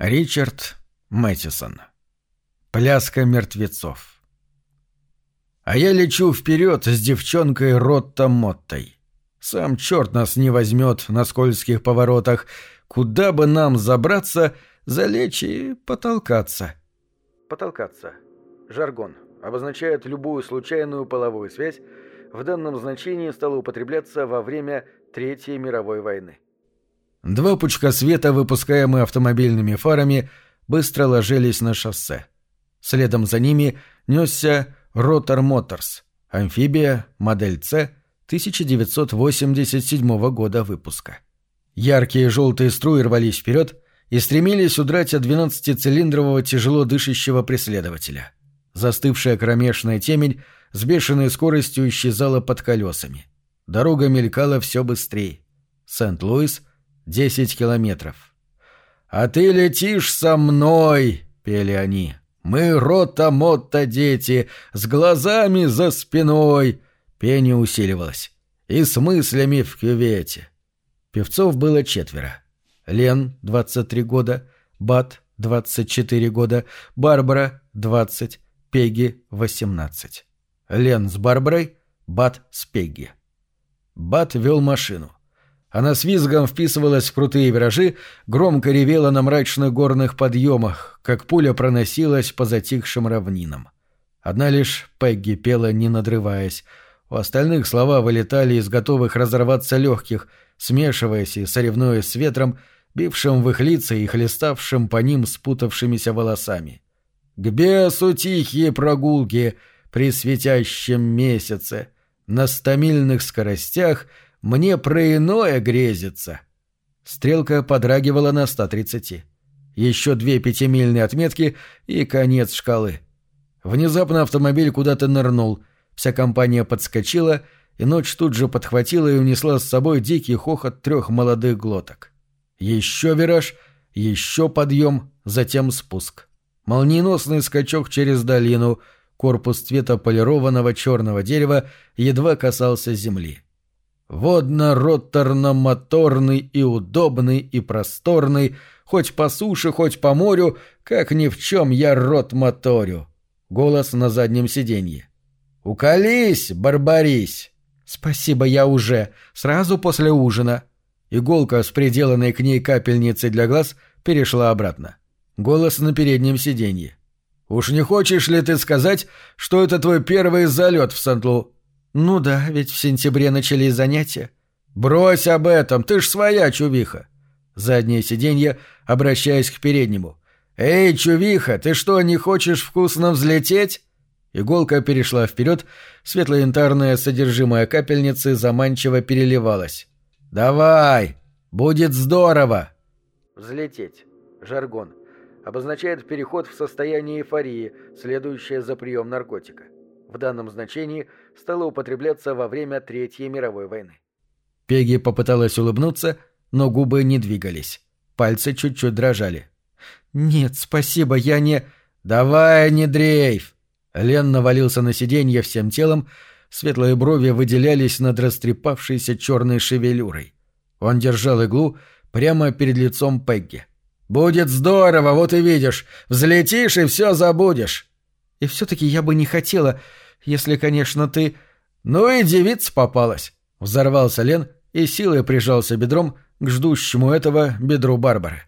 Ричард Мэттисон. Пляска мертвецов. А я лечу вперед с девчонкой Ротта Моттой. Сам черт нас не возьмет на скользких поворотах. Куда бы нам забраться, залечь и потолкаться. Потолкаться. Жаргон. Обозначает любую случайную половую связь. В данном значении стало употребляться во время Третьей мировой войны. Два пучка света, выпускаемые автомобильными фарами, быстро ложились на шоссе. Следом за ними несся Ротор Моторс, амфибия, модель С, 1987 года выпуска. Яркие желтые струи рвались вперед и стремились удрать от 12-цилиндрового тяжело дышащего преследователя. Застывшая кромешная темень с бешеной скоростью исчезала под колесами. Дорога мелькала все быстрее. Сент-Луис — Десять километров. «А ты летишь со мной!» — пели они. «Мы рота-мотта дети, с глазами за спиной!» Пение усиливалось. «И с мыслями в кювете!» Певцов было четверо. Лен, 23 года, Бат, 24 года, Барбара, 20, Пегги, 18. Лен с Барбарой, Бат с Пегги. Бат вел машину. Она с визгом вписывалась в крутые виражи, громко ревела на мрачных горных подъемах, как пуля проносилась по затихшим равнинам. Одна лишь Пегги пела, не надрываясь. У остальных слова вылетали из готовых разорваться легких, смешиваясь и соревнуясь с ветром, бившим в их лица и хлеставшим по ним спутавшимися волосами. «К бесу тихие прогулки при светящем месяце, на стамильных скоростях — мне про иное грезится. Стрелка подрагивала на 130. Еще две пятимильные отметки и конец шкалы. Внезапно автомобиль куда-то нырнул. Вся компания подскочила, и ночь тут же подхватила и унесла с собой дикий хохот трех молодых глоток. Еще вираж, еще подъем, затем спуск. Молниеносный скачок через долину, корпус цвета полированного черного дерева едва касался земли. Водно-роторно-моторный и удобный и просторный, хоть по суше, хоть по морю, как ни в чем я рот моторю. Голос на заднем сиденье. «Уколись, барбарись!» «Спасибо, я уже. Сразу после ужина». Иголка с приделанной к ней капельницей для глаз перешла обратно. Голос на переднем сиденье. «Уж не хочешь ли ты сказать, что это твой первый залет в Сент-Лу?» «Ну да, ведь в сентябре начались занятия». «Брось об этом, ты ж своя чувиха». Заднее сиденье, обращаясь к переднему. «Эй, чувиха, ты что, не хочешь вкусно взлететь?» Иголка перешла вперед, светло-янтарное содержимое капельницы заманчиво переливалось. «Давай! Будет здорово!» «Взлететь. Жаргон. Обозначает переход в состояние эйфории, следующее за прием наркотика в данном значении стало употребляться во время Третьей мировой войны. Пеги попыталась улыбнуться, но губы не двигались. Пальцы чуть-чуть дрожали. «Нет, спасибо, я не...» «Давай, не дрейф!» Лен навалился на сиденье всем телом, светлые брови выделялись над растрепавшейся черной шевелюрой. Он держал иглу прямо перед лицом Пегги. «Будет здорово, вот и видишь. Взлетишь и все забудешь». «И все-таки я бы не хотела, если, конечно, ты...» «Ну и девица попалась!» — взорвался Лен и силой прижался бедром к ждущему этого бедру Барбары.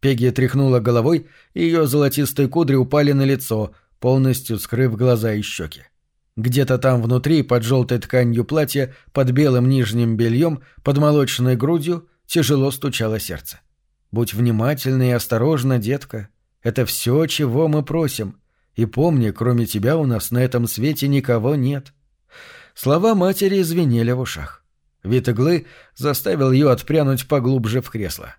Пегги тряхнула головой, и ее золотистые кудри упали на лицо, полностью скрыв глаза и щеки. Где-то там внутри, под желтой тканью платья, под белым нижним бельем, под молочной грудью, тяжело стучало сердце. «Будь внимательна и осторожна, детка. Это все, чего мы просим. И помни, кроме тебя у нас на этом свете никого нет». Слова матери звенели в ушах. Вид иглы заставил ее отпрянуть поглубже в кресло.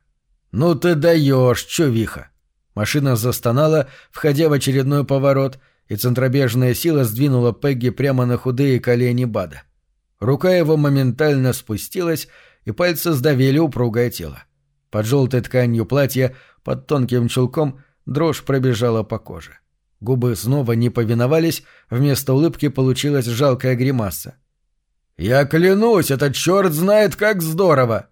«Ну ты даешь, чувиха!» Машина застонала, входя в очередной поворот, и центробежная сила сдвинула Пегги прямо на худые колени Бада. Рука его моментально спустилась, и пальцы сдавили упругое тело. Под желтой тканью платья, под тонким чулком, дрожь пробежала по коже. Губы снова не повиновались, вместо улыбки получилась жалкая гримаса. «Я клянусь, этот черт знает, как здорово!»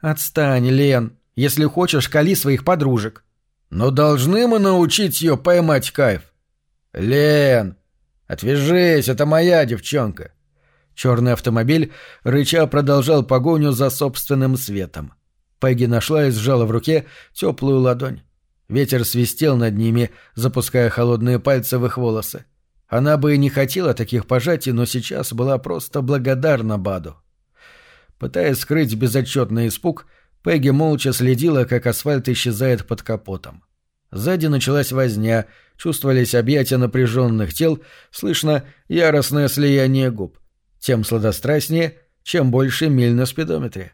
«Отстань, Лен. Если хочешь, кали своих подружек». Но должны мы научить ее поймать кайф. Лен, отвяжись, это моя девчонка. Черный автомобиль, рыча, продолжал погоню за собственным светом. Пегги нашла и сжала в руке теплую ладонь. Ветер свистел над ними, запуская холодные пальцы в их волосы. Она бы и не хотела таких пожатий, но сейчас была просто благодарна Баду. Пытаясь скрыть безотчетный испуг, Пегги молча следила, как асфальт исчезает под капотом. Сзади началась возня, чувствовались объятия напряженных тел, слышно яростное слияние губ. Тем сладострастнее, чем больше миль на спидометре.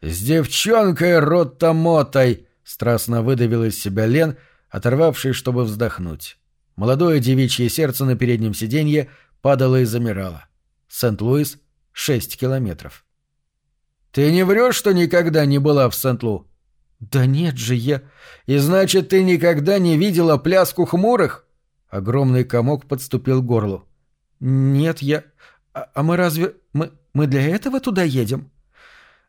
«С девчонкой Роттамотой!» — страстно выдавил из себя Лен, оторвавшись, чтобы вздохнуть. Молодое девичье сердце на переднем сиденье падало и замирало. Сент-Луис — шесть километров. «Ты не врешь, что никогда не была в Сент-Лу?» «Да нет же я...» «И значит, ты никогда не видела пляску хмурых?» Огромный комок подступил к горлу. «Нет, я... А, а мы разве... Мы, мы для этого туда едем?»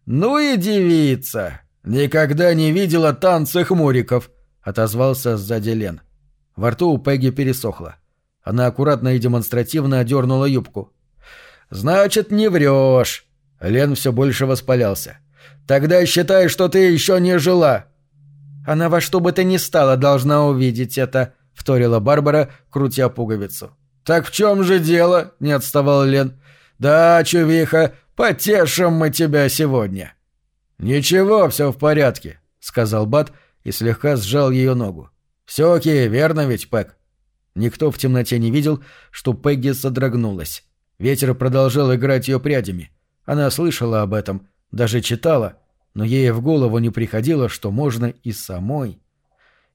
«Ну и девица! Никогда не видела танцы хмуриков!» — отозвался сзади Лен. Во рту у Пегги пересохло. Она аккуратно и демонстративно одернула юбку. «Значит, не врешь!» Лен все больше воспалялся. «Тогда считай, что ты еще не жила!» «Она во что бы то ни стало должна увидеть это», — вторила Барбара, крутя пуговицу. «Так в чем же дело?» — не отставал Лен. «Да, чувиха, потешим мы тебя сегодня». «Ничего, все в порядке», — сказал Бат и слегка сжал ее ногу. «Все окей, верно ведь, Пэк?» Никто в темноте не видел, что Пегги содрогнулась. Ветер продолжал играть ее прядями. Она слышала об этом, даже читала, но ей в голову не приходило, что можно и самой.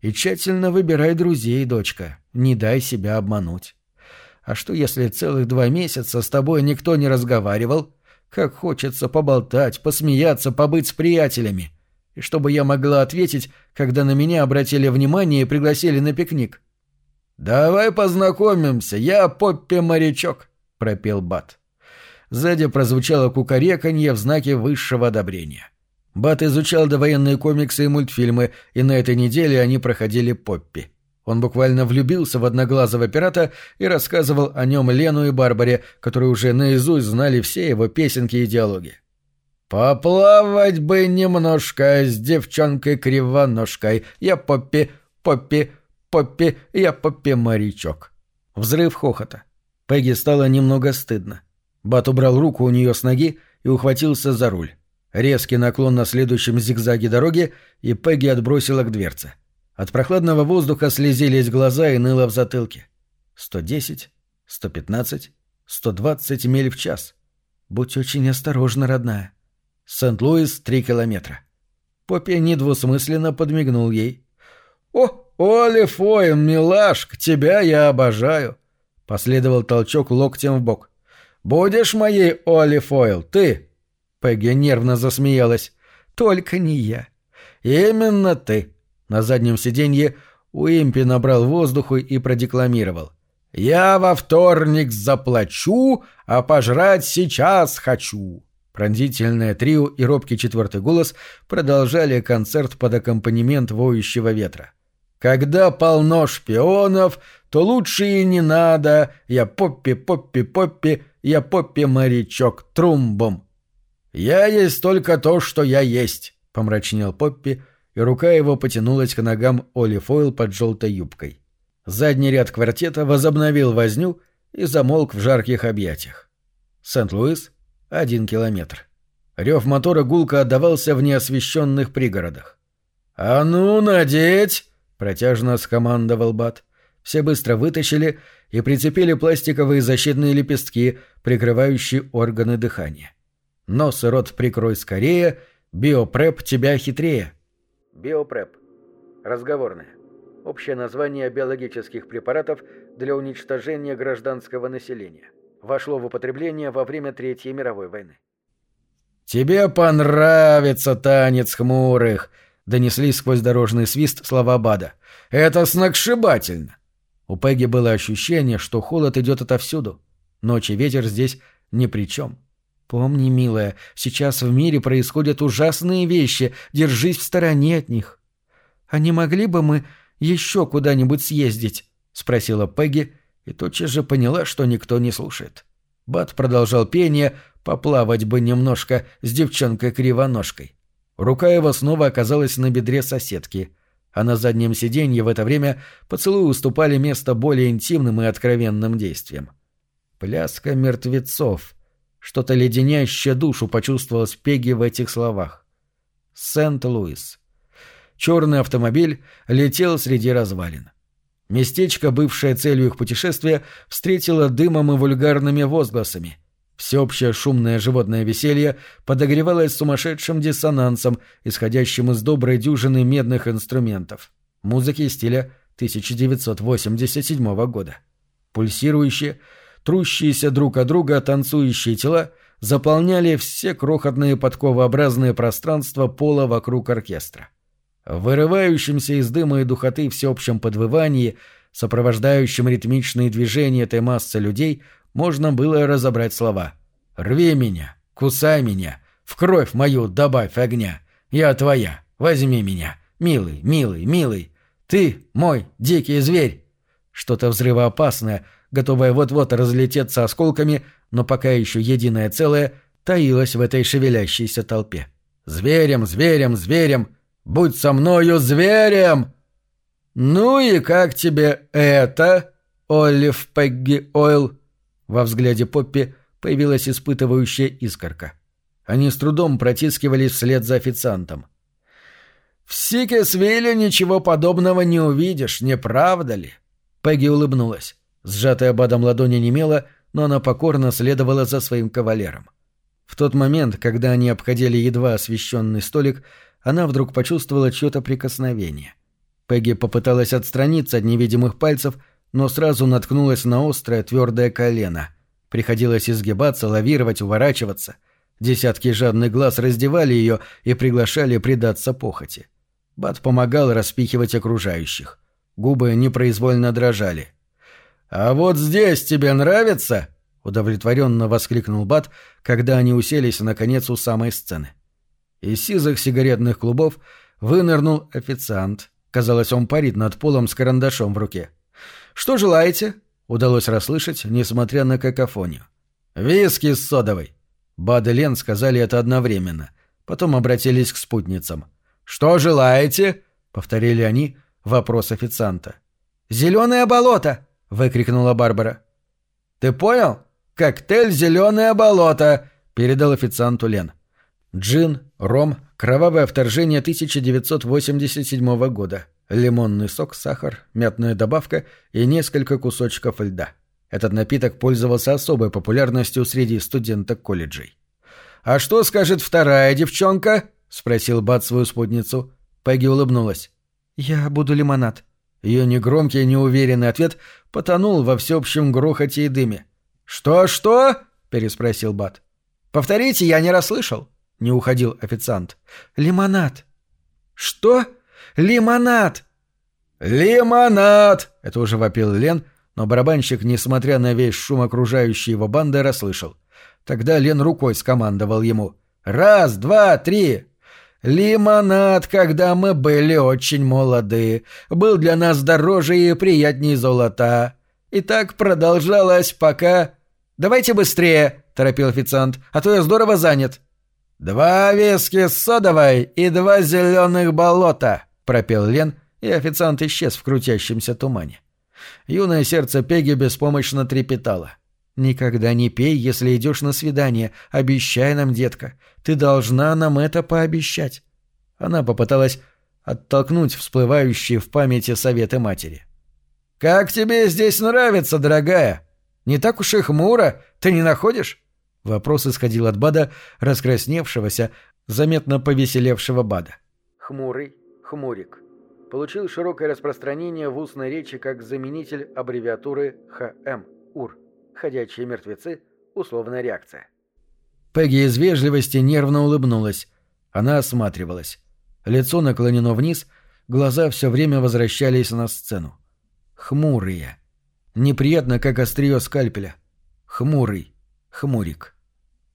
И тщательно выбирай друзей, дочка, не дай себя обмануть. А что, если целых два месяца с тобой никто не разговаривал? Как хочется поболтать, посмеяться, побыть с приятелями. И чтобы я могла ответить, когда на меня обратили внимание и пригласили на пикник. «Давай познакомимся, я Поппи-морячок», — пропел Бат. Сзади прозвучало кукареканье в знаке высшего одобрения. Бат изучал довоенные комиксы и мультфильмы, и на этой неделе они проходили Поппи. Он буквально влюбился в одноглазого пирата и рассказывал о нем Лену и Барбаре, которые уже наизусть знали все его песенки и диалоги. «Поплавать бы немножко с девчонкой-кривоножкой. Я Поппи, Поппи, Поппи, я Поппи-морячок». Взрыв хохота. Пегги стало немного стыдно. Бат убрал руку у нее с ноги и ухватился за руль. Резкий наклон на следующем зигзаге дороги, и Пегги отбросила к дверце. От прохладного воздуха слезились глаза и ныло в затылке. Сто десять, сто пятнадцать, сто двадцать миль в час. Будь очень осторожна, родная. Сент-Луис — три километра. Поппи недвусмысленно подмигнул ей. «О, Оли Фоин, милашка, тебя я обожаю!» Последовал толчок локтем в бок. «Будешь моей Оли Фойл, ты?» Пегги нервно засмеялась. «Только не я». «Именно ты». На заднем сиденье Уимпи набрал воздуху и продекламировал. «Я во вторник заплачу, а пожрать сейчас хочу». Пронзительное трио и робкий четвертый голос продолжали концерт под аккомпанемент воющего ветра. «Когда полно шпионов, то лучше и не надо. Я поппи, поппи, поппи, я Поппи-морячок, трумбом. «Я есть только то, что я есть», — помрачнел Поппи, и рука его потянулась к ногам Оли Фойл под желтой юбкой. Задний ряд квартета возобновил возню и замолк в жарких объятиях. Сент-Луис — один километр. Рев мотора гулко отдавался в неосвещенных пригородах. «А ну, надеть!» — протяжно скомандовал Бат. Все быстро вытащили и прицепили пластиковые защитные лепестки, прикрывающие органы дыхания. Нос и рот прикрой скорее, биопреп тебя хитрее. Биопреп. Разговорное. Общее название биологических препаратов для уничтожения гражданского населения. Вошло в употребление во время Третьей мировой войны. «Тебе понравится танец хмурых!» — донеслись сквозь дорожный свист слова Бада. «Это сногсшибательно! У Пегги было ощущение, что холод идет отовсюду. Ночь и ветер здесь ни при чем. Помни, милая, сейчас в мире происходят ужасные вещи, держись в стороне от них. А не могли бы мы еще куда-нибудь съездить?» — спросила Пегги и тотчас же поняла, что никто не слушает. Бат продолжал пение, поплавать бы немножко с девчонкой-кривоножкой. Рука его снова оказалась на бедре соседки, а на заднем сиденье в это время поцелуи уступали место более интимным и откровенным действиям. Пляска мертвецов. Что-то леденящее душу почувствовалось Пегги в этих словах. Сент-Луис. Черный автомобиль летел среди развалин. Местечко, бывшее целью их путешествия, встретило дымом и вульгарными возгласами. Всеобщее шумное животное веселье подогревалось сумасшедшим диссонансом, исходящим из доброй дюжины медных инструментов. Музыки стиля 1987 года. Пульсирующие, трущиеся друг от друга танцующие тела заполняли все крохотные подковообразные пространства пола вокруг оркестра. В вырывающемся из дыма и духоты всеобщем подвывании, сопровождающем ритмичные движения этой массы людей, можно было разобрать слова «Рви меня, кусай меня, в кровь мою добавь огня, я твоя, возьми меня, милый, милый, милый, ты мой дикий зверь». Что-то взрывоопасное, готовое вот-вот разлететься осколками, но пока еще единое целое, таилось в этой шевелящейся толпе. «Зверем, зверем, зверем! Будь со мною зверем!» «Ну и как тебе это, Олив Пегги Ойл?» Во взгляде Поппи появилась испытывающая искорка. Они с трудом протискивались вслед за официантом. «В Сикесвилле ничего подобного не увидишь, не правда ли?» Пегги улыбнулась. Сжатая бадом ладони немела, но она покорно следовала за своим кавалером. В тот момент, когда они обходили едва освещенный столик, она вдруг почувствовала чье-то прикосновение. Пегги попыталась отстраниться от невидимых пальцев, но сразу наткнулась на острое твердое колено. Приходилось изгибаться, лавировать, уворачиваться. Десятки жадных глаз раздевали ее и приглашали предаться похоти. Бат помогал распихивать окружающих. Губы непроизвольно дрожали. «А вот здесь тебе нравится?» — удовлетворенно воскликнул Бат, когда они уселись, наконец, у самой сцены. Из сизых сигаретных клубов вынырнул официант. Казалось, он парит над полом с карандашом в руке. — «Что желаете?» — удалось расслышать, несмотря на какофонию. «Виски с содовой». Бад и Лен сказали это одновременно. Потом обратились к спутницам. «Что желаете?» — повторили они вопрос официанта. «Зеленое болото!» — выкрикнула Барбара. «Ты понял? Коктейль «Зеленое болото!» — передал официанту Лен. Джин, ром, кровавое вторжение 1987 года лимонный сок, сахар, мятная добавка и несколько кусочков льда. Этот напиток пользовался особой популярностью среди студенток колледжей. «А что скажет вторая девчонка?» — спросил Бат свою спутницу. Пегги улыбнулась. «Я буду лимонад». Ее негромкий неуверенный ответ потонул во всеобщем грохоте и дыме. «Что-что?» — переспросил Бат. «Повторите, я не расслышал», — не уходил официант. «Лимонад». «Что?» Лимонад!» «Лимонад!» — это уже вопил Лен, но барабанщик, несмотря на весь шум окружающей его банды, расслышал. Тогда Лен рукой скомандовал ему. «Раз, два, три!» «Лимонад, когда мы были очень молоды, был для нас дороже и приятней золота. И так продолжалось, пока...» «Давайте быстрее!» — торопил официант, — «а то я здорово занят». «Два виски с содовой и два зеленых болота!» — пропел Лен, и официант исчез в крутящемся тумане. Юное сердце Пеги беспомощно трепетало. «Никогда не пей, если идешь на свидание. Обещай нам, детка. Ты должна нам это пообещать». Она попыталась оттолкнуть всплывающие в памяти советы матери. «Как тебе здесь нравится, дорогая? Не так уж и хмуро, ты не находишь?» Вопрос исходил от Бада, раскрасневшегося, заметно повеселевшего Бада. «Хмурый, хмурик. Получил широкое распространение в устной речи как заменитель аббревиатуры ХМ, УР. Ходячие мертвецы, условная реакция. Пегги из вежливости нервно улыбнулась. Она осматривалась. Лицо наклонено вниз, глаза все время возвращались на сцену. Хмурые. Неприятно, как острие скальпеля. Хмурый. Хмурик.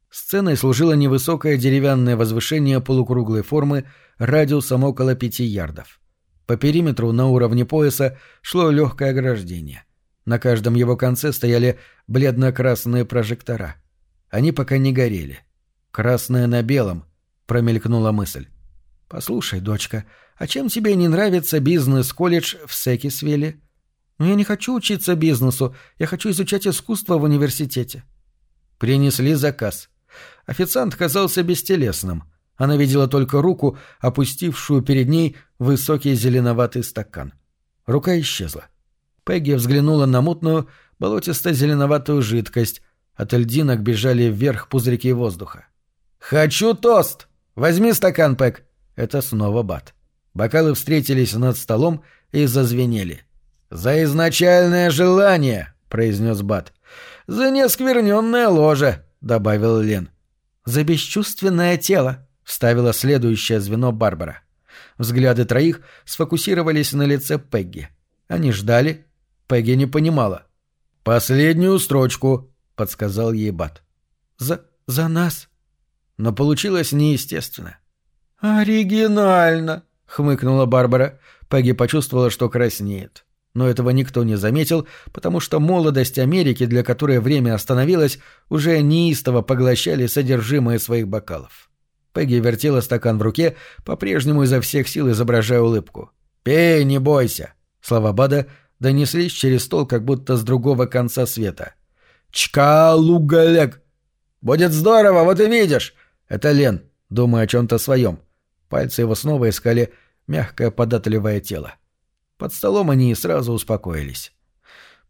Сценой служило невысокое деревянное возвышение полукруглой формы радиусом около пяти ярдов. По периметру на уровне пояса шло легкое ограждение. На каждом его конце стояли бледно-красные прожектора. Они пока не горели. «Красное на белом», — промелькнула мысль. «Послушай, дочка, а чем тебе не нравится бизнес-колледж в Секисвилле?» «Но я не хочу учиться бизнесу, я хочу изучать искусство в университете». Принесли заказ. Официант казался бестелесным. Она видела только руку, опустившую перед ней высокий зеленоватый стакан. Рука исчезла. Пегги взглянула на мутную, болотисто-зеленоватую жидкость. От льдинок бежали вверх пузырьки воздуха. «Хочу тост! Возьми стакан, Пэг!» Это снова Бат. Бокалы встретились над столом и зазвенели. «За изначальное желание!» — произнес Бат. «За нескверненное ложе!» — добавил Лен. «За бесчувственное тело!» — вставила следующее звено Барбара. Взгляды троих сфокусировались на лице Пегги. Они ждали. Пегги не понимала. «Последнюю строчку», — подсказал ей Бат. «За... за нас», но получилось неестественно. «Оригинально!» — хмыкнула Барбара. Пегги почувствовала, что краснеет. Но этого никто не заметил, потому что молодость Америки, для которой время остановилось, уже неистово поглощали содержимое своих бокалов. Пегги вертела стакан в руке, по-прежнему изо всех сил изображая улыбку. «Пей, не бойся!» Слова Бада донеслись через стол, как будто с другого конца света. «Чкалугалек!» «Будет здорово, вот и видишь! Это Лен, думая о чем-то своем. Пальцы его снова искали мягкое податливое тело. Под столом они сразу успокоились.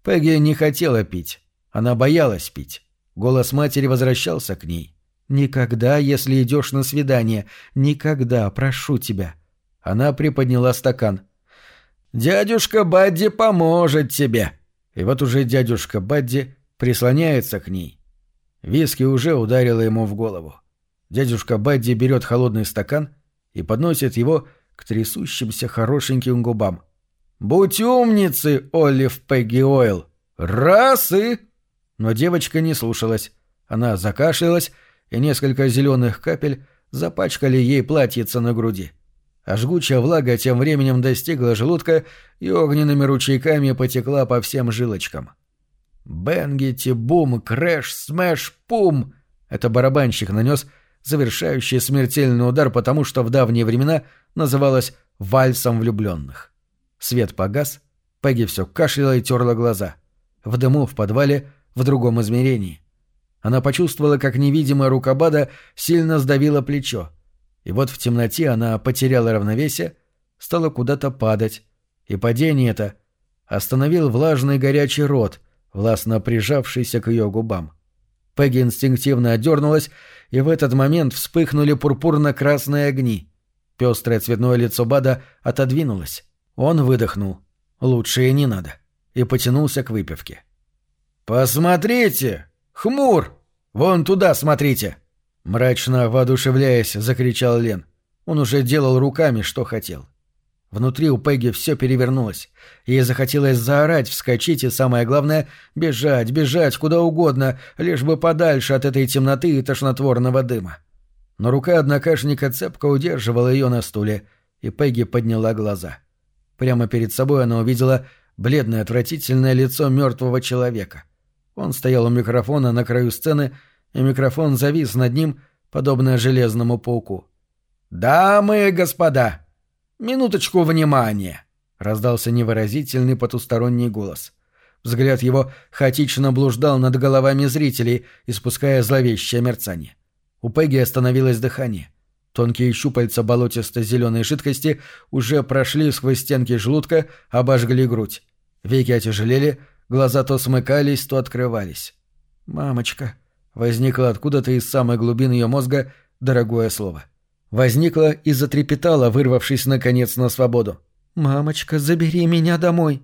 Пегги не хотела пить. Она боялась пить. Голос матери возвращался к ней. «Никогда, если идешь на свидание, никогда, прошу тебя». Она приподняла стакан. «Дядюшка Бадди поможет тебе». И вот уже дядюшка Бадди прислоняется к ней. Виски уже ударило ему в голову. Дядюшка Бадди берет холодный стакан и подносит его к трясущимся хорошеньким губам. «Будь умницы, Олив Пегги Ойл! Раз и...» Но девочка не слушалась. Она закашлялась, и несколько зеленых капель запачкали ей платьице на груди. А жгучая влага тем временем достигла желудка и огненными ручейками потекла по всем жилочкам. «Бенгити, бум, крэш, смэш, пум!» Это барабанщик нанес завершающий смертельный удар по тому, что в давние времена называлось «вальсом влюбленных». Свет погас, Пегги все кашляла и терла глаза. В дыму в подвале, в другом измерении. Она почувствовала, как невидимая рука Бада сильно сдавила плечо. И вот в темноте она потеряла равновесие, стала куда-то падать. И падение это остановил влажный горячий рот, властно прижавшийся к ее губам. Пегги инстинктивно отдернулась, и в этот момент вспыхнули пурпурно-красные огни. Пестрое цветное лицо Бада отодвинулось. Он выдохнул. Лучше и не надо. И потянулся к выпивке. «Посмотрите! Хмур! Вон туда смотрите!» Мрачно воодушевляясь, закричал Лен. Он уже делал руками, что хотел. Внутри у Пегги все перевернулось. Ей захотелось заорать, вскочить и, самое главное, бежать, бежать куда угодно, лишь бы подальше от этой темноты и тошнотворного дыма. Но рука однокашника цепко удерживала ее на стуле, и Пегги подняла глаза. Прямо перед собой она увидела бледное отвратительное лицо мертвого человека. Он стоял у микрофона на краю сцены, и микрофон завис над ним, подобно железному пауку. «Дамы и господа!» «Минуточку внимания!» — раздался невыразительный потусторонний голос. Взгляд его хаотично блуждал над головами зрителей, испуская зловещее мерцание. У Пегги остановилось дыхание. Тонкие щупальца болотисто-зеленой жидкости уже прошли сквозь стенки желудка, обожгли грудь. Веки отяжелели, глаза то смыкались, то открывались. «Мамочка!» — возникло откуда-то из самой глубины ее мозга дорогое слово — Возникла и затрепетала, вырвавшись наконец на свободу. «Мамочка, забери меня домой!»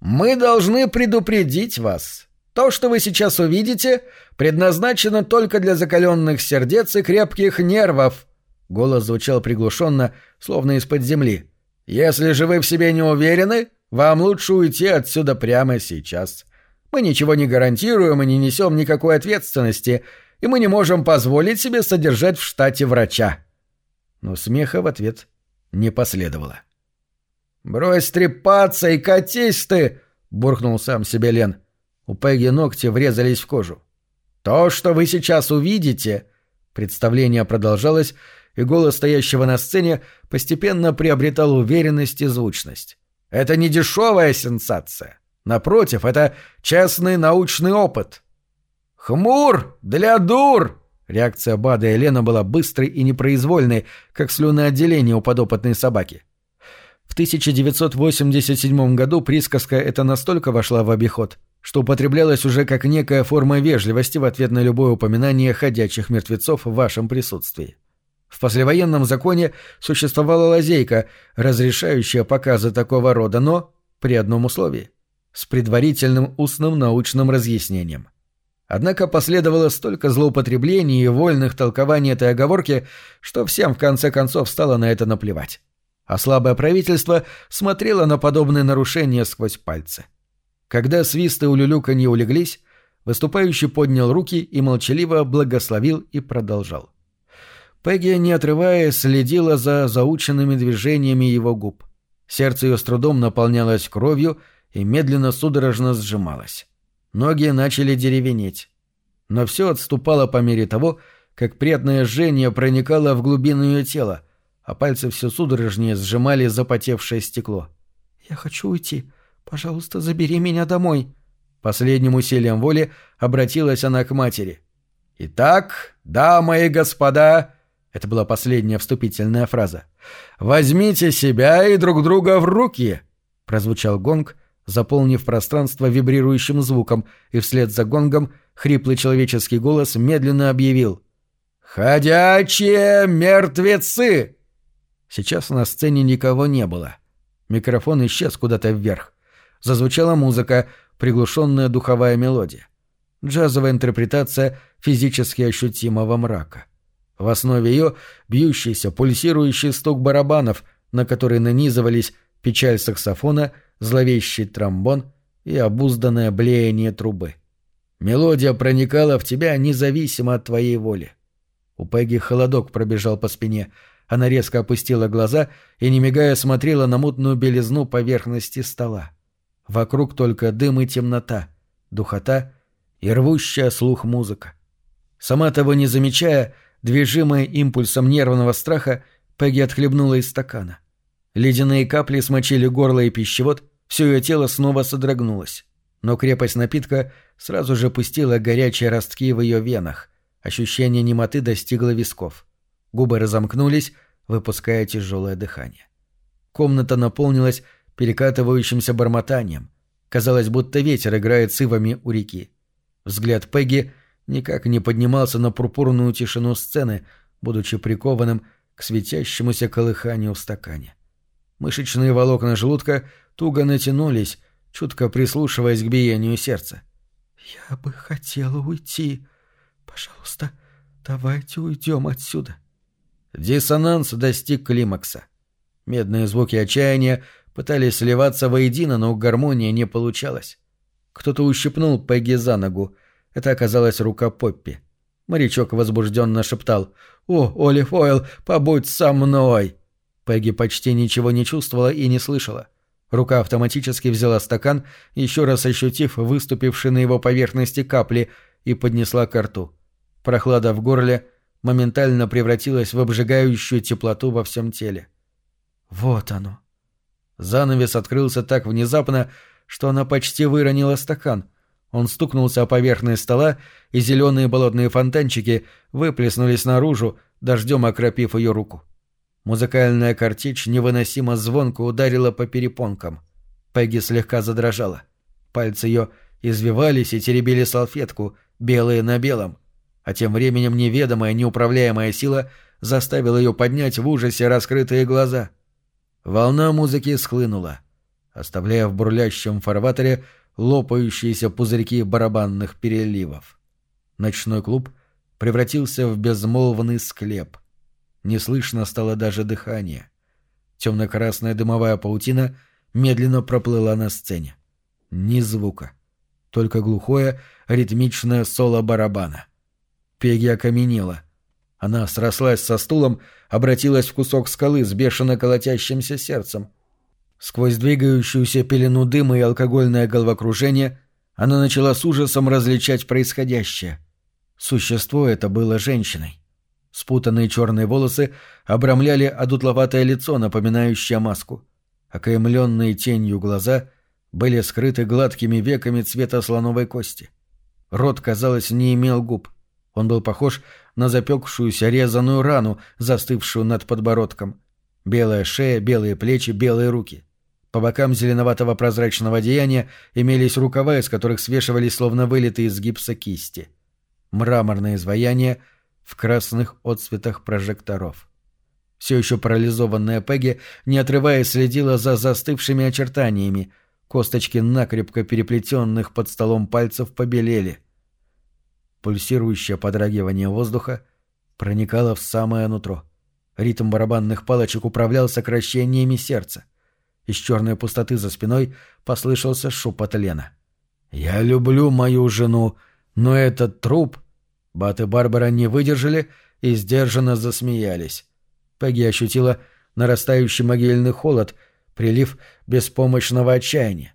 «Мы должны предупредить вас. То, что вы сейчас увидите, предназначено только для закаленных сердец и крепких нервов». Голос звучал приглушенно, словно из-под земли. «Если же вы в себе не уверены, вам лучше уйти отсюда прямо сейчас. Мы ничего не гарантируем и не несем никакой ответственности, и мы не можем позволить себе содержать в штате врача» но смеха в ответ не последовало. «Брось трепаться и катись ты!» — буркнул сам себе Лен. У Пегги ногти врезались в кожу. «То, что вы сейчас увидите...» Представление продолжалось, и голос стоящего на сцене постепенно приобретал уверенность и звучность. «Это не дешевая сенсация. Напротив, это честный научный опыт». «Хмур! Для дур!» Реакция Бада и Лена была быстрой и непроизвольной, как слюноотделение у подопытной собаки. В 1987 году присказка эта настолько вошла в обиход, что употреблялась уже как некая форма вежливости в ответ на любое упоминание ходячих мертвецов в вашем присутствии. В послевоенном законе существовала лазейка, разрешающая показы такого рода, но при одном условии — с предварительным устным научным разъяснением — Однако последовало столько злоупотреблений и вольных толкований этой оговорки, что всем в конце концов стало на это наплевать. А слабое правительство смотрело на подобные нарушения сквозь пальцы. Когда свисты у Люлюка не улеглись, выступающий поднял руки и молчаливо благословил и продолжал. Пегги, не отрываясь, следила за заученными движениями его губ. Сердце ее с трудом наполнялось кровью и медленно судорожно сжималось. Ноги начали деревенеть. Но все отступало по мере того, как приятное жжение проникало в глубину ее тела, а пальцы все судорожнее сжимали запотевшее стекло. «Я хочу уйти. Пожалуйста, забери меня домой». Последним усилием воли обратилась она к матери. «Итак, дамы и господа...» Это была последняя вступительная фраза. «Возьмите себя и друг друга в руки!» Прозвучал гонг, заполнив пространство вибрирующим звуком, и вслед за гонгом хриплый человеческий голос медленно объявил «Ходячие мертвецы!» Сейчас на сцене никого не было. Микрофон исчез куда-то вверх. Зазвучала музыка, приглушенная духовая мелодия. Джазовая интерпретация физически ощутимого мрака. В основе ее бьющийся, пульсирующий стук барабанов, на которые нанизывались печаль саксофона — зловещий тромбон и обузданное блеяние трубы. Мелодия проникала в тебя независимо от твоей воли. У Пегги холодок пробежал по спине. Она резко опустила глаза и, не мигая, смотрела на мутную белизну поверхности стола. Вокруг только дым и темнота, духота и рвущая слух музыка. Сама того не замечая, движимая импульсом нервного страха, Пегги отхлебнула из стакана. Ледяные капли смочили горло и пищевод, все ее тело снова содрогнулось. Но крепость напитка сразу же пустила горячие ростки в ее венах. Ощущение немоты достигло висков. Губы разомкнулись, выпуская тяжелое дыхание. Комната наполнилась перекатывающимся бормотанием. Казалось, будто ветер играет с ивами у реки. Взгляд Пегги никак не поднимался на пурпурную тишину сцены, будучи прикованным к светящемуся колыханию в стакане. Мышечные волокна желудка туго натянулись, чутко прислушиваясь к биению сердца. «Я бы хотела уйти. Пожалуйста, давайте уйдем отсюда». Диссонанс достиг климакса. Медные звуки отчаяния пытались сливаться воедино, но гармония не получалась. Кто-то ущипнул Пегги за ногу. Это оказалась рука Поппи. Морячок возбужденно шептал «О, Олив Ойл, побудь со мной!» Пегги почти ничего не чувствовала и не слышала. Рука автоматически взяла стакан, еще раз ощутив выступившие на его поверхности капли, и поднесла к рту. Прохлада в горле моментально превратилась в обжигающую теплоту во всем теле. Вот оно. Занавес открылся так внезапно, что она почти выронила стакан. Он стукнулся о поверхность стола, и зеленые болотные фонтанчики выплеснулись наружу, дождем окропив ее руку. Музыкальная картечь невыносимо звонко ударила по перепонкам. Пегги слегка задрожала. Пальцы ее извивались и теребили салфетку, белые на белом. А тем временем неведомая, неуправляемая сила заставила ее поднять в ужасе раскрытые глаза. Волна музыки схлынула, оставляя в бурлящем фарватере лопающиеся пузырьки барабанных переливов. Ночной клуб превратился в безмолвный склеп — не слышно стало даже дыхания. Темно-красная дымовая паутина медленно проплыла на сцене. Ни звука. Только глухое, ритмичное соло барабана. Пеги окаменела. Она срослась со стулом, обратилась в кусок скалы с бешено колотящимся сердцем. Сквозь двигающуюся пелену дыма и алкогольное головокружение она начала с ужасом различать происходящее. Существо это было женщиной. Спутанные черные волосы обрамляли одутловатое лицо, напоминающее маску. Окаймленные тенью глаза были скрыты гладкими веками цвета слоновой кости. Рот, казалось, не имел губ. Он был похож на запекшуюся резаную рану, застывшую над подбородком. Белая шея, белые плечи, белые руки. По бокам зеленоватого прозрачного одеяния имелись рукава, из которых свешивались словно вылитые из гипса кисти. Мраморное изваяние в красных отсветах прожекторов. Все еще парализованная Пегги, не отрываясь, следила за застывшими очертаниями. Косточки накрепко переплетенных под столом пальцев побелели. Пульсирующее подрагивание воздуха проникало в самое нутро. Ритм барабанных палочек управлял сокращениями сердца. Из черной пустоты за спиной послышался шепот Лена. «Я люблю мою жену, но этот труп...» Бат и Барбара не выдержали и сдержанно засмеялись. Пегги ощутила нарастающий могильный холод, прилив беспомощного отчаяния.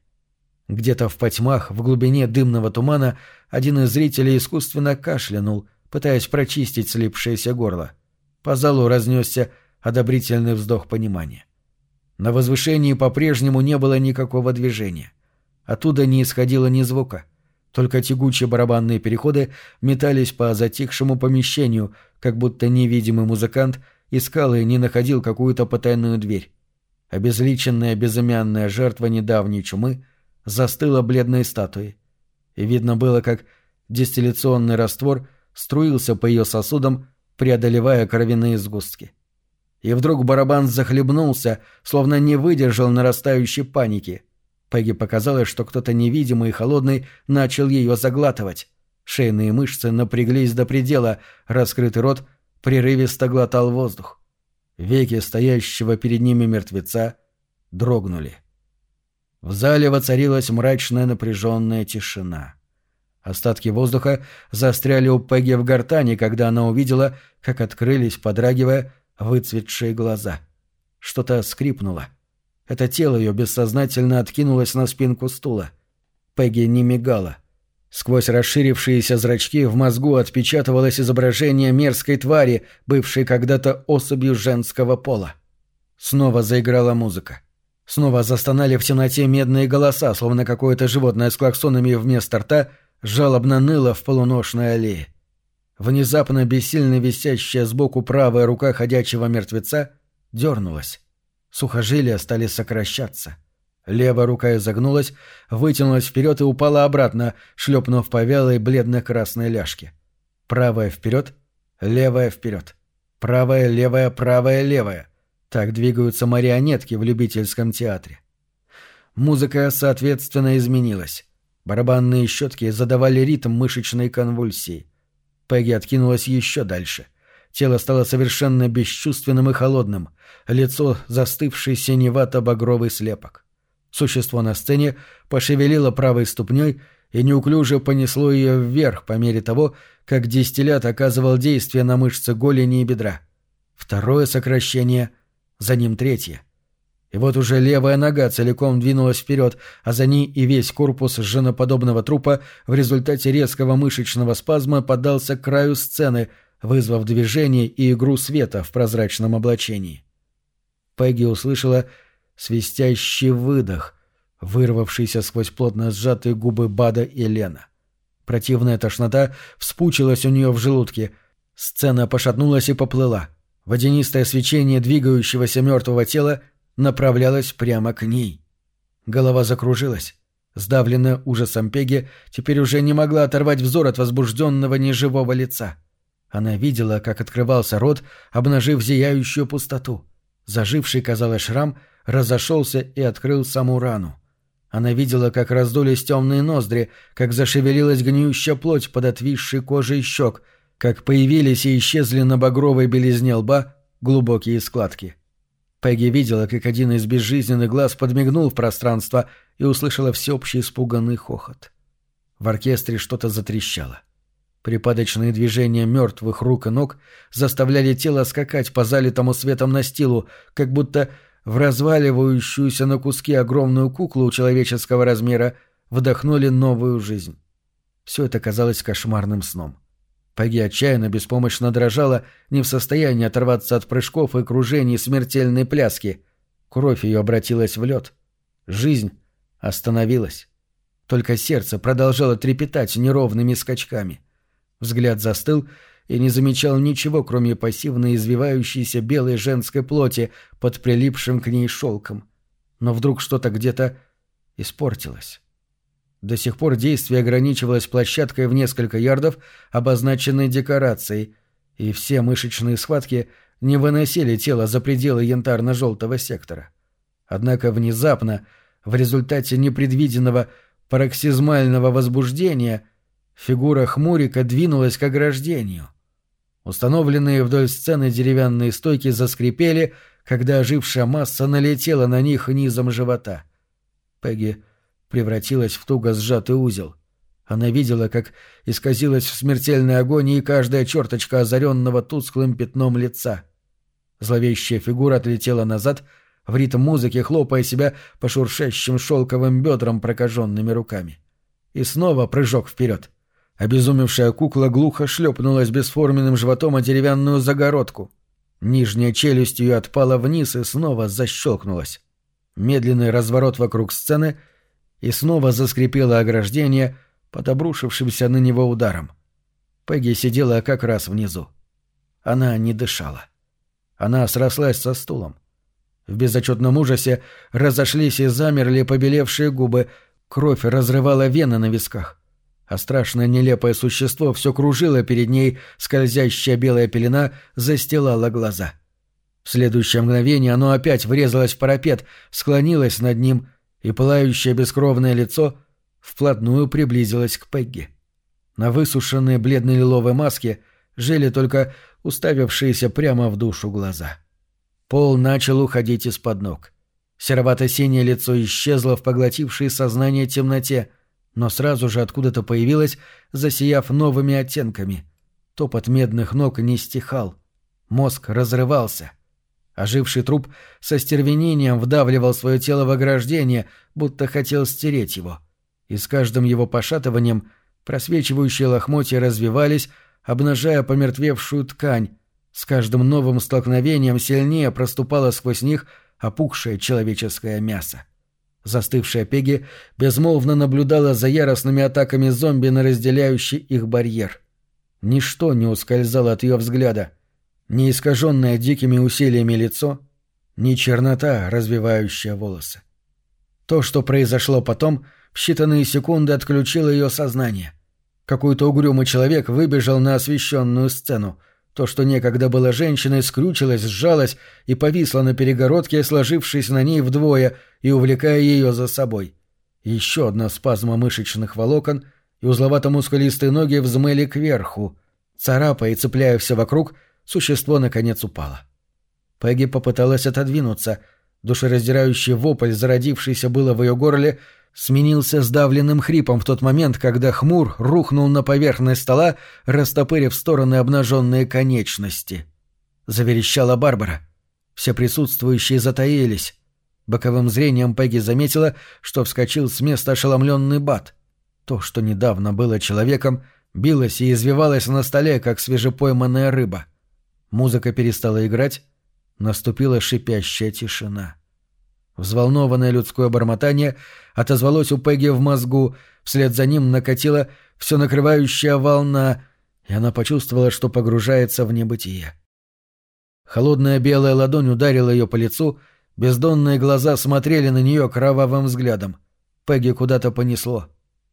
Где-то в потьмах, в глубине дымного тумана, один из зрителей искусственно кашлянул, пытаясь прочистить слипшееся горло. По залу разнесся одобрительный вздох понимания. На возвышении по-прежнему не было никакого движения. Оттуда не исходило ни звука. Только тягучие барабанные переходы метались по затихшему помещению, как будто невидимый музыкант искал и не находил какую-то потайную дверь. Обезличенная безымянная жертва недавней чумы застыла бледной статуей. И видно было, как дистилляционный раствор струился по ее сосудам, преодолевая кровяные сгустки. И вдруг барабан захлебнулся, словно не выдержал нарастающей паники. Пегги показалось, что кто-то невидимый и холодный начал ее заглатывать. Шейные мышцы напряглись до предела, раскрытый рот прерывисто глотал воздух. Веки стоящего перед ними мертвеца дрогнули. В зале воцарилась мрачная напряженная тишина. Остатки воздуха застряли у Пегги в гортани, когда она увидела, как открылись, подрагивая, выцветшие глаза. Что-то скрипнуло. Это тело ее бессознательно откинулось на спинку стула. Пегги не мигала. Сквозь расширившиеся зрачки в мозгу отпечатывалось изображение мерзкой твари, бывшей когда-то особью женского пола. Снова заиграла музыка. Снова застонали в темноте медные голоса, словно какое-то животное с клаксонами вместо рта жалобно ныло в полуношной аллее. Внезапно бессильно висящая сбоку правая рука ходячего мертвеца дернулась. Сухожилия стали сокращаться. Левая рука изогнулась, вытянулась вперед и упала обратно, шлепнув по вялой бледно-красной ляжке. Правая вперед, левая вперед. Правая, левая, правая, левая. Так двигаются марионетки в любительском театре. Музыка, соответственно, изменилась. Барабанные щетки задавали ритм мышечной конвульсии. Пегги откинулась еще дальше. Тело стало совершенно бесчувственным и холодным. Лицо застывший синевато-багровый слепок. Существо на сцене пошевелило правой ступней и неуклюже понесло ее вверх по мере того, как дистиллят оказывал действие на мышцы голени и бедра. Второе сокращение, за ним третье. И вот уже левая нога целиком двинулась вперед, а за ней и весь корпус женоподобного трупа в результате резкого мышечного спазма подался к краю сцены, вызвав движение и игру света в прозрачном облачении. Пегги услышала свистящий выдох, вырвавшийся сквозь плотно сжатые губы Бада и Лена. Противная тошнота вспучилась у нее в желудке. Сцена пошатнулась и поплыла. Водянистое свечение двигающегося мертвого тела — направлялась прямо к ней. Голова закружилась. Сдавленная ужасом Пеги теперь уже не могла оторвать взор от возбужденного неживого лица. Она видела, как открывался рот, обнажив зияющую пустоту. Заживший, казалось, шрам разошелся и открыл саму рану. Она видела, как раздулись темные ноздри, как зашевелилась гниющая плоть под отвисшей кожей щек, как появились и исчезли на багровой белизне лба глубокие складки. — Пегги видела, как один из безжизненных глаз подмигнул в пространство и услышала всеобщий испуганный хохот. В оркестре что-то затрещало. Припадочные движения мертвых рук и ног заставляли тело скакать по залитому светом настилу, как будто в разваливающуюся на куски огромную куклу человеческого размера вдохнули новую жизнь. Все это казалось кошмарным сном. Пегги отчаянно, беспомощно дрожала, не в состоянии оторваться от прыжков и кружений смертельной пляски. Кровь ее обратилась в лед. Жизнь остановилась. Только сердце продолжало трепетать неровными скачками. Взгляд застыл и не замечал ничего, кроме пассивно извивающейся белой женской плоти под прилипшим к ней шелком. Но вдруг что-то где-то испортилось. До сих пор действие ограничивалось площадкой в несколько ярдов, обозначенной декорацией, и все мышечные схватки не выносили тело за пределы янтарно-желтого сектора. Однако внезапно, в результате непредвиденного пароксизмального возбуждения, фигура хмурика двинулась к ограждению. Установленные вдоль сцены деревянные стойки заскрипели, когда ожившая масса налетела на них низом живота. Пегги превратилась в туго сжатый узел. Она видела, как исказилась в смертельной агонии каждая черточка озаренного тусклым пятном лица. Зловещая фигура отлетела назад, в ритм музыки хлопая себя по шуршащим шелковым бедрам прокаженными руками. И снова прыжок вперед. Обезумевшая кукла глухо шлепнулась бесформенным животом о деревянную загородку. Нижняя челюсть ее отпала вниз и снова защелкнулась. Медленный разворот вокруг сцены, и снова заскрипело ограждение под обрушившимся на него ударом. Пегги сидела как раз внизу. Она не дышала. Она срослась со стулом. В безотчетном ужасе разошлись и замерли побелевшие губы, кровь разрывала вены на висках а страшное нелепое существо все кружило перед ней, скользящая белая пелена застилала глаза. В следующее мгновение оно опять врезалось в парапет, склонилось над ним, и пылающее бескровное лицо вплотную приблизилось к Пегги. На высушенной бледно-лиловой маске жили только уставившиеся прямо в душу глаза. Пол начал уходить из-под ног. Серовато-синее лицо исчезло в поглотившей сознание темноте — но сразу же откуда-то появилась, засияв новыми оттенками. Топот медных ног не стихал. Мозг разрывался. Оживший труп со стервенением вдавливал свое тело в ограждение, будто хотел стереть его. И с каждым его пошатыванием просвечивающие лохмотья развивались, обнажая помертвевшую ткань. С каждым новым столкновением сильнее проступало сквозь них опухшее человеческое мясо. Застывшая Пеги безмолвно наблюдала за яростными атаками зомби на разделяющий их барьер. Ничто не ускользало от ее взгляда. Ни искаженное дикими усилиями лицо, ни чернота, развивающая волосы. То, что произошло потом, в считанные секунды отключило ее сознание. Какой-то угрюмый человек выбежал на освещенную сцену — то, что некогда было женщиной, скрючилось, сжалось и повисло на перегородке, сложившись на ней вдвое и увлекая ее за собой. Еще одна спазма мышечных волокон, и узловато-мускулистые ноги взмыли кверху. Царапая и цепляя все вокруг, существо наконец упало. Пегги попыталась отодвинуться. Душераздирающий вопль, зародившийся было в ее горле, сменился сдавленным хрипом в тот момент, когда хмур рухнул на поверхность стола, растопырив стороны обнаженные конечности. Заверещала Барбара. Все присутствующие затаились. Боковым зрением Пегги заметила, что вскочил с места ошеломленный Бат. То, что недавно было человеком, билось и извивалось на столе, как свежепойманная рыба. Музыка перестала играть, наступила шипящая тишина. Взволнованное людское бормотание отозвалось у Пегги в мозгу, вслед за ним накатила все накрывающая волна, и она почувствовала, что погружается в небытие. Холодная белая ладонь ударила ее по лицу, бездонные глаза смотрели на нее кровавым взглядом. Пегги куда-то понесло.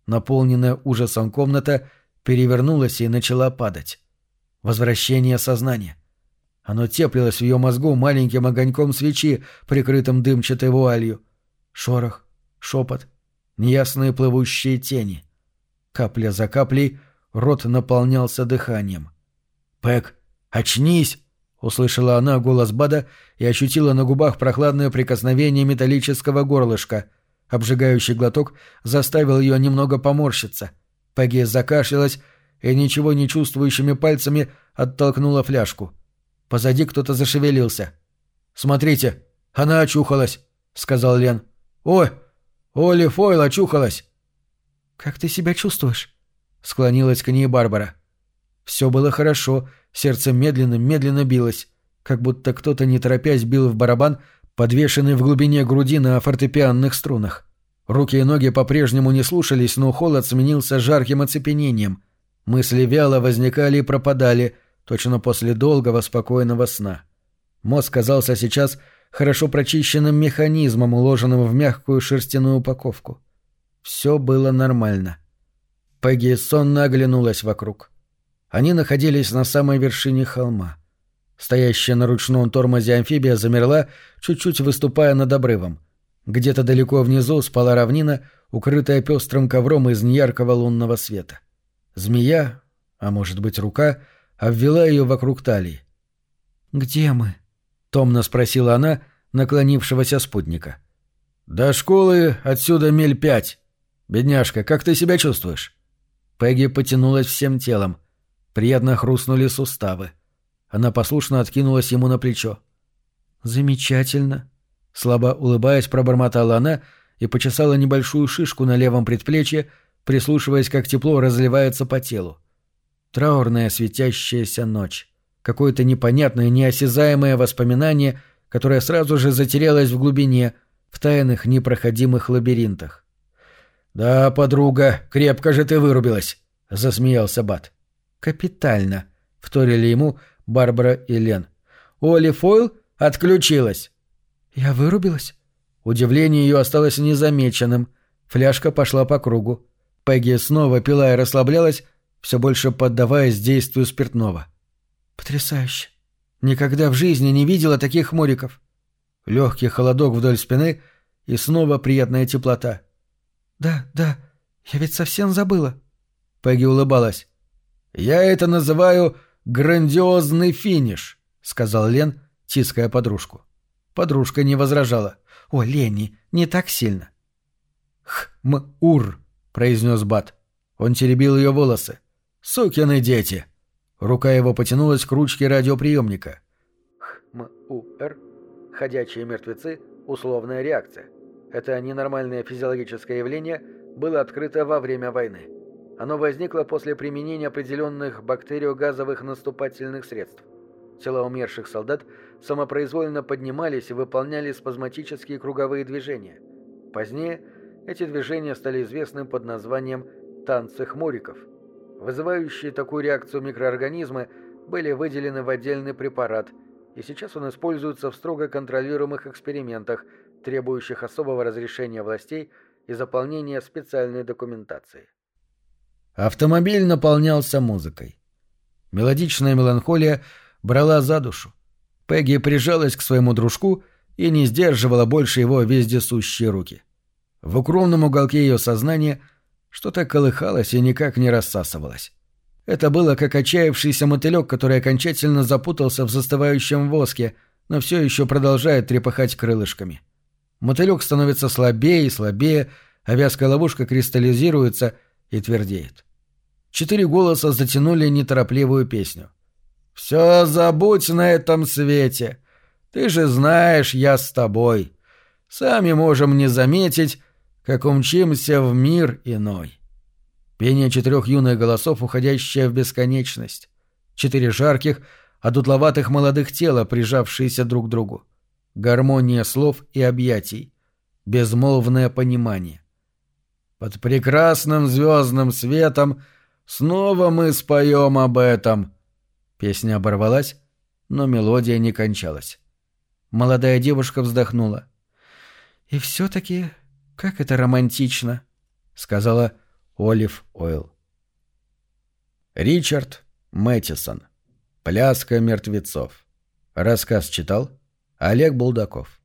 Наполненная ужасом комната перевернулась и начала падать. Возвращение сознания. Оно теплилось в ее мозгу маленьким огоньком свечи, прикрытым дымчатой вуалью. Шорох, шепот, неясные плывущие тени. Капля за каплей рот наполнялся дыханием. «Пэк, очнись!» — услышала она голос Бада и ощутила на губах прохладное прикосновение металлического горлышка. Обжигающий глоток заставил ее немного поморщиться. Пегги закашлялась и ничего не чувствующими пальцами оттолкнула фляжку — Позади кто-то зашевелился. «Смотрите!» Она очухалась», — сказал Лен. «Ой, Оли Фойл очухалась». «Как ты себя чувствуешь?» — склонилась к ней Барбара. Все было хорошо, сердце медленно-медленно билось, как будто кто-то, не торопясь, бил в барабан, подвешенный в глубине груди на фортепианных струнах. Руки и ноги по-прежнему не слушались, но холод сменился жарким оцепенением. Мысли вяло возникали и пропадали, точно после долгого спокойного сна. Мозг казался сейчас хорошо прочищенным механизмом, уложенным в мягкую шерстяную упаковку. Все было нормально. Пегги сонно оглянулась вокруг. Они находились на самой вершине холма. Стоящая на ручном тормозе амфибия замерла, чуть-чуть выступая над обрывом. Где-то далеко внизу спала равнина, укрытая пестрым ковром из неяркого лунного света. Змея, а может быть рука, обвела ее вокруг талии. «Где мы?» — томно спросила она, наклонившегося спутника. «До школы отсюда миль пять. Бедняжка, как ты себя чувствуешь?» Пегги потянулась всем телом. Приятно хрустнули суставы. Она послушно откинулась ему на плечо. «Замечательно», — слабо улыбаясь, пробормотала она и почесала небольшую шишку на левом предплечье, прислушиваясь, как тепло разливается по телу. Траурная светящаяся ночь. Какое-то непонятное, неосязаемое воспоминание, которое сразу же затерялось в глубине, в тайных непроходимых лабиринтах. «Да, подруга, крепко же ты вырубилась», — засмеялся Бат. «Капитально», — вторили ему Барбара и Лен. «Оли Фойл отключилась». «Я вырубилась?» Удивление ее осталось незамеченным. Фляжка пошла по кругу. Пегги снова пила и расслаблялась, все больше поддаваясь действию спиртного. «Потрясающе! Никогда в жизни не видела таких мориков!» Легкий холодок вдоль спины и снова приятная теплота. «Да, да, я ведь совсем забыла». Пегги улыбалась. «Я это называю грандиозный финиш», — сказал Лен, тиская подружку. Подружка не возражала. «О, Ленни, не так сильно». «Х-м-ур», — произнес Бат. Он теребил ее волосы. «Сукины дети!» Рука его потянулась к ручке радиоприемника. ХМУР – ходячие мертвецы, условная реакция. Это ненормальное физиологическое явление было открыто во время войны. Оно возникло после применения определенных бактериогазовых наступательных средств. Тела умерших солдат самопроизвольно поднимались и выполняли спазматические круговые движения. Позднее эти движения стали известны под названием «танцы хмуриков». Вызывающие такую реакцию микроорганизмы были выделены в отдельный препарат, и сейчас он используется в строго контролируемых экспериментах, требующих особого разрешения властей и заполнения специальной документации. Автомобиль наполнялся музыкой. Мелодичная меланхолия брала за душу. Пегги прижалась к своему дружку и не сдерживала больше его вездесущие руки. В укромном уголке ее сознания что-то колыхалось и никак не рассасывалось. Это было как отчаявшийся мотылек, который окончательно запутался в застывающем воске, но все еще продолжает трепыхать крылышками. Мотылек становится слабее и слабее, а вязкая ловушка кристаллизируется и твердеет. Четыре голоса затянули неторопливую песню. «Все забудь на этом свете. Ты же знаешь, я с тобой. Сами можем не заметить, как умчимся в мир иной. Пение четырех юных голосов, уходящее в бесконечность. Четыре жарких, одутловатых молодых тела, прижавшиеся друг к другу. Гармония слов и объятий. Безмолвное понимание. Под прекрасным звездным светом снова мы споем об этом. Песня оборвалась, но мелодия не кончалась. Молодая девушка вздохнула. «И все-таки «Как это романтично», — сказала Олив Ойл. Ричард Мэттисон. «Пляска мертвецов». Рассказ читал Олег Булдаков.